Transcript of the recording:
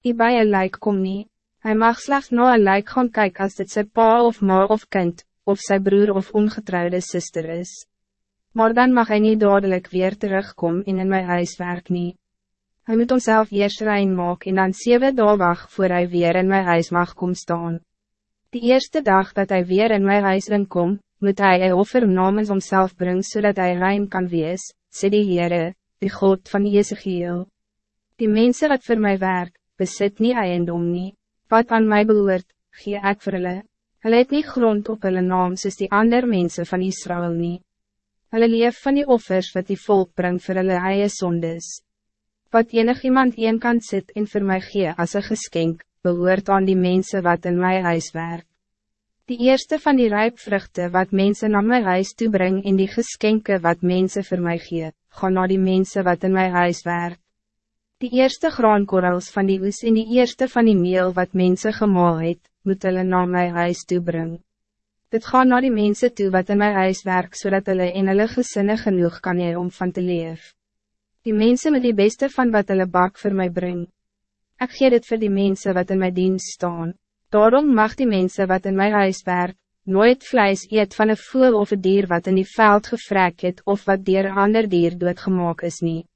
Die bij een lijk kom nie. Hij mag slechts na een lijk gaan kijken als dit zijn pa of ma of kind, of zijn broer of ongetrouwde zuster is. Maar dan mag hij niet dadelijk weer terugkomen in in mijn huiswerk niet. Hij moet onszelf eerst rein maken en dan zeven dagen wacht voor hij weer in mijn huis mag komen staan. De eerste dag dat hij weer in mijn huis komt, moet hij een offer namens homself brengen zodat hij rein kan wees, sê die Heere, die God van Jezegiel. Die mensen wat voor mij werk, besit nie eiendom nie, wat aan mij behoort, gee ek vir hulle. Hulle het nie grond op hulle naam soos die ander mensen van Israël nie. Hulle leef van die offers wat die volk brengt vir hulle eie sondes. Wat enig iemand een kan sit en vir my gee as een geskenk, behoort aan die mensen wat in my huis werk. Die eerste van die rijpvruchten wat mensen naar mijn huis toe brengen en die geschenken wat mensen voor mij gee, gaan naar die mensen wat in mijn huis werk. Die eerste graankorrels van die oes en die eerste van die meel wat mensen gemaal het, moet hulle naar mijn huis toe brengen. Dit gaan naar die mensen toe wat in mijn huis werk, zodat hulle en hulle gesinne genoeg kan hee om van te leef. Die mensen met die beste van wat hulle bak voor mij brengen. Ik gee dit voor die mensen wat in mijn dienst staan. Daarom mag die mensen wat in mijn huis werk, nooit vlees eet van een voel of een dier wat in die veld gevrek het of wat dier ander dier doodgemaak is niet.